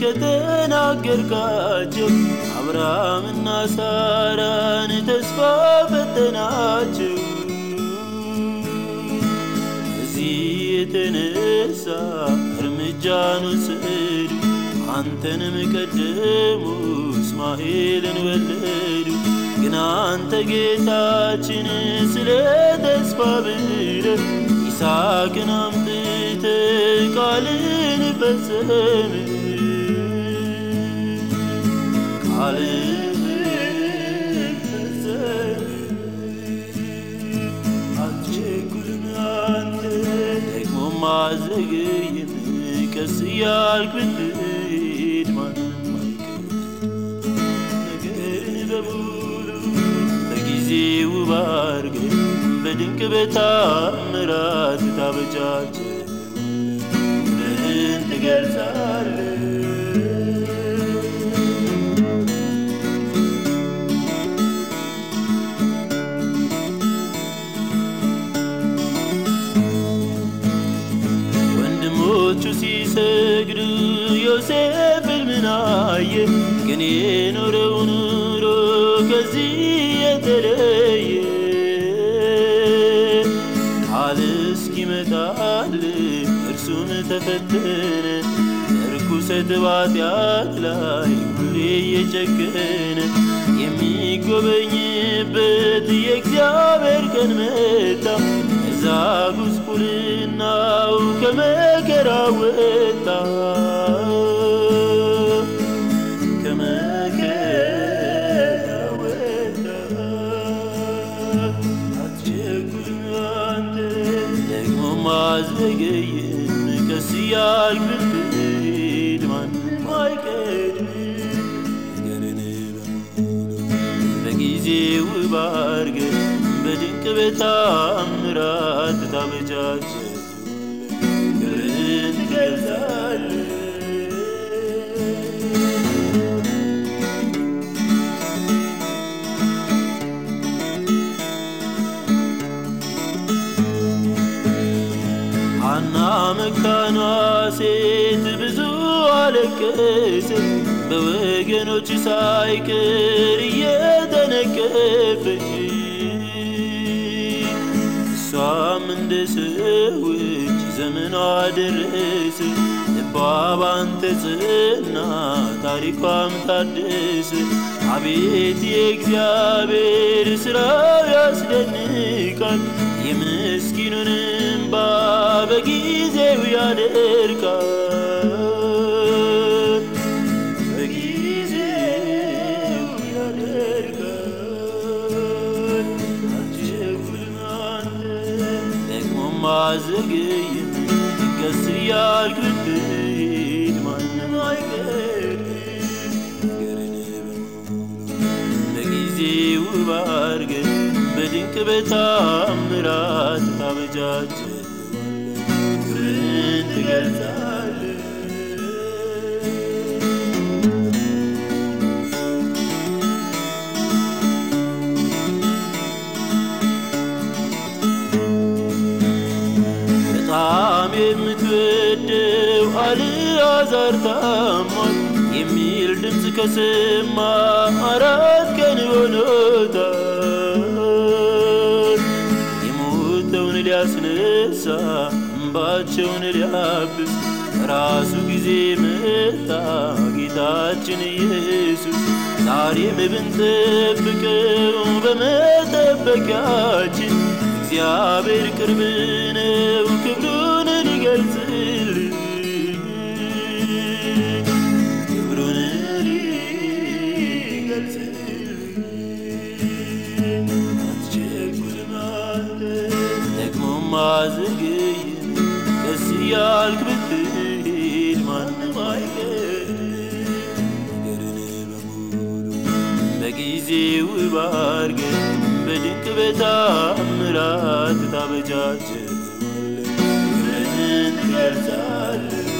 ከተናገርካቸው አብርሃምና ሳራን ተስፋ ፈተናቸው። ከዚህ የተነሳ እርምጃን ወሰዱ፣ አንተንም ቀደሙ፣ እስማኤልን ወለዱ። ግን አንተ ጌታችን ስለ ተስፋ ብለህ ይስሐቅን አምጥተህ halini bezemir Halini bezemir Hacı kulun Tek bu mazegeyim Kesi yar gündür Manım Negeri ve bulu Gizi uvar Bedin ki betamrat Tabi ወንድሞቹ ሲሰግዱ ዮሴፍ ሕልምን አየ። ግን የኖረው ኑሮ ከዚህ የተለየ ቃል እስኪመጣል እርሱም ተፈተነ ርኩሰት ባጢአት ላይ ሁሌ እየጨከነ የሚጎበኝበት የእግዚአብሔር ቀን መጣ። እዛ ጉስቁልናው ከመከራ ወጣ ከመከራ እዚህ አይልል ማንም አይቀድም ነገርን በጊዜው ባርገ በድንቅ በታምራት ታበጃጅ መካኗ ሴት ብዙ አለቀሰች፣ በወገኖች ሳይቀር እየተነቀፈች። እሷም እንደ ሰዎች ዘመኗ ደረሰ፣ ልቧ ባንተ ጽና፣ ታሪኳም ታደሰ። አቤት የእግዚአብሔር ሥራው ያስደንቃል፣ የምስኪኑን በጊዜው ያደርቃል፣ በጊዜው ያደርጋል። አትቸኩልም አንተ ደግሞም አዘገይም ቀስ እያልክ ብትሄድ ማንም አይቀርም። ነገርን በሙሉ በጊዜው ባርገህ በድንቅ በታምራት ታበጃጀ የምትወደው አልዓዛር ታሟል የሚል ድምፅ ከሰማ አራት ቀን ሆኖታል። የሞተውን ሊያስነሳ እንባቸውን ሊያብስ ራሱ ጊዜ መጣ ጌታችን ኢየሱስ። ዛሬም ብንጠብቀው በመጠበቂያችን እግዚአብሔር ቅርብ ውብ አድርገህ በድንቅ በተአምራት ታበጃጀዋለህ ዘመንን ትቀርጻለህ